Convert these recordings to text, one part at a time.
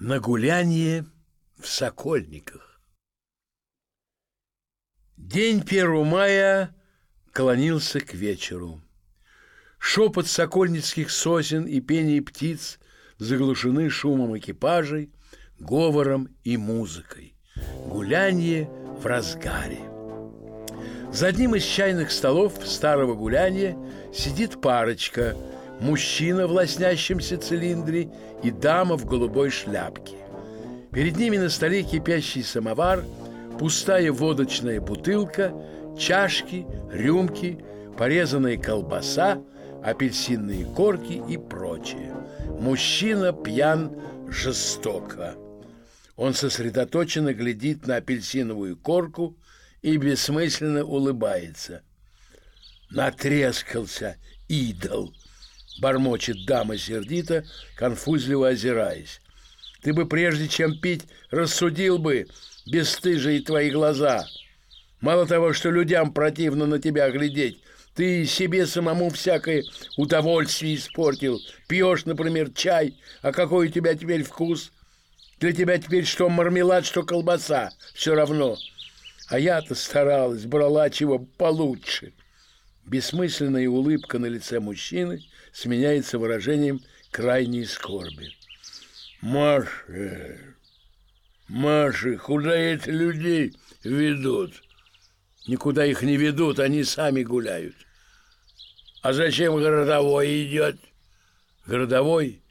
На гулянье в Сокольниках. День 1 мая клонился к вечеру. Шепот сокольницких сосен и пение птиц заглушены шумом экипажей, говором и музыкой. Гулянье в разгаре. За одним из чайных столов старого гуляния сидит парочка – мужчина в лоснящемся цилиндре и дама в голубой шляпке. Перед ними на столе кипящий самовар, пустая водочная бутылка, чашки, рюмки, порезанная колбаса, апельсинные корки и прочее. Мужчина пьян жестоко. Он сосредоточенно глядит на апельсиновую корку и бессмысленно улыбается. Натрескался идол – бормочет дама сердито, конфузливо озираясь. Ты бы прежде чем пить, рассудил бы, бесстыжие твои глаза. Мало того, что людям противно на тебя глядеть, ты себе самому всякое удовольствие испортил. Пьешь, например, чай, а какой у тебя теперь вкус? Для тебя теперь что мармелад, что колбаса, все равно. А я-то старалась, брала чего получше. Бессмысленная улыбка на лице мужчины сменяется выражением крайней скорби. «Маша, Маша, куда эти людей ведут?» «Никуда их не ведут, они сами гуляют». «А зачем городовой идет?» «Городовой?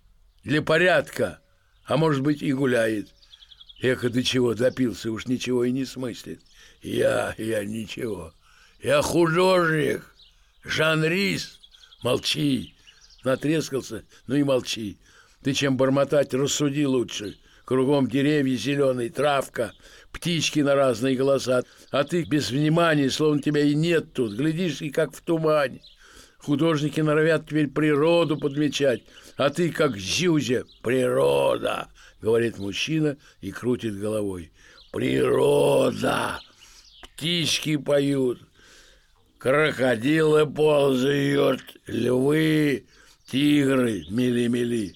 Для порядка, а может быть и гуляет». Эко до чего допился, уж ничего и не смыслит. Я, я ничего. Я художник, жанрист. Молчи, натрескался, ну и молчи. Ты чем бормотать, рассуди лучше. Кругом деревья зеленые, травка, птички на разные голоса. А ты без внимания, словно тебя и нет тут. Глядишь, и как в тумане. Художники норовят теперь природу подмечать, а ты как зюзя. Природа, говорит мужчина и крутит головой. Природа. Птички поют, крокодилы ползают, львы Тигры, мели-мели.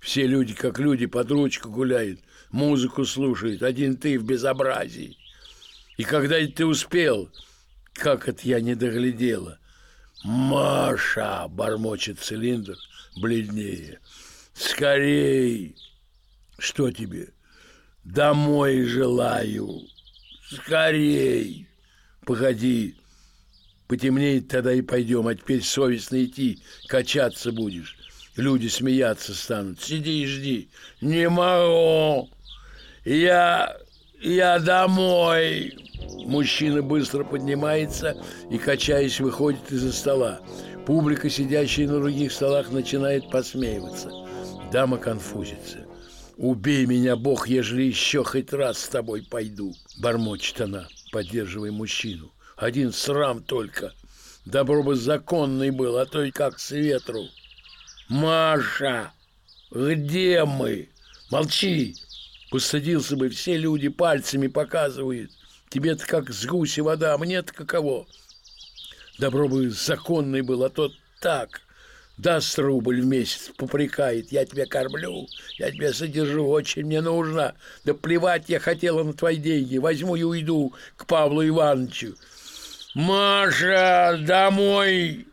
Все люди, как люди, под ручку гуляют, музыку слушают. Один ты в безобразии. И когда ты успел, как это я не доглядела. Маша, бормочет цилиндр, бледнее. Скорей! Что тебе? Домой желаю. Скорей! Погоди, Потемнеет тогда и пойдем, а теперь совестно идти, качаться будешь. Люди смеяться станут. Сиди и жди. Не могу. Я... я домой. Мужчина быстро поднимается и, качаясь, выходит из-за стола. Публика, сидящая на других столах, начинает посмеиваться. Дама конфузится. «Убей меня, Бог, ежели еще хоть раз с тобой пойду», — бормочет она, поддерживая мужчину. Один срам только. Добро бы законный был, а то и как с ветру. Маша, где мы? Молчи. Посадился бы, все люди пальцами показывают. Тебе-то как с гуси вода, а мне-то каково? Добро бы законный был, а то так. Даст рубль в месяц, попрекает. Я тебя кормлю, я тебя содержу, очень мне нужно. Да плевать я хотела на твои деньги. Возьму и уйду к Павлу Ивановичу. Маша, домой!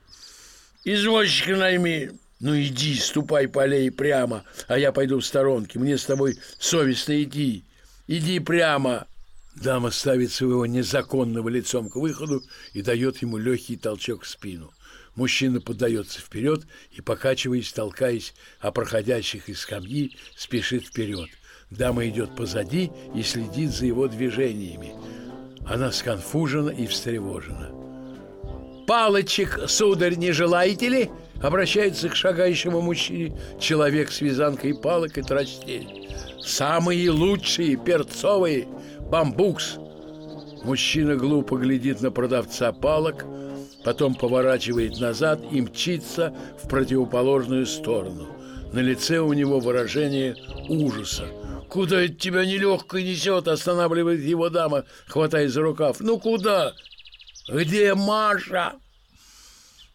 Извозчика найми. Ну иди, ступай по аллее прямо, а я пойду в сторонке. Мне с тобой совестно идти. Иди прямо. Дама ставит своего незаконного лицом к выходу и дает ему легкий толчок в спину. Мужчина поддается вперед и, покачиваясь, толкаясь о проходящих из скамьи, спешит вперед. Дама идет позади и следит за его движениями. Она сконфужена и встревожена. «Палочек, сударь, не желаете ли?» Обращается к шагающему мужчине человек с вязанкой палок и тростей. «Самые лучшие, перцовые, бамбукс!» Мужчина глупо глядит на продавца палок, потом поворачивает назад и мчится в противоположную сторону. На лице у него выражение ужаса. «Куда это тебя нелегко несет?» – останавливает его дама, хватая за рукав. «Ну куда? Где Маша?»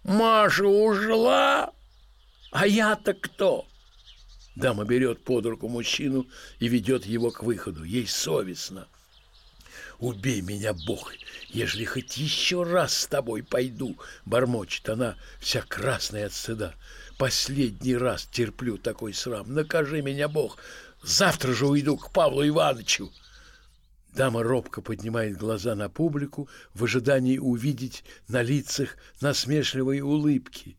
«Маша ушла? А я-то кто?» Дама берет под руку мужчину и ведет его к выходу. Ей совестно. «Убей меня, Бог, ежели хоть еще раз с тобой пойду!» Бормочет она, вся красная от стыда. «Последний раз терплю такой срам. Накажи меня, Бог! Завтра же уйду к Павлу Ивановичу!» Дама робко поднимает глаза на публику в ожидании увидеть на лицах насмешливые улыбки.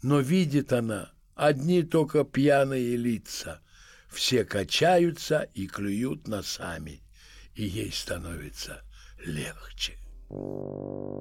Но видит она одни только пьяные лица. Все качаются и клюют носами, и ей становится легче. Thank you.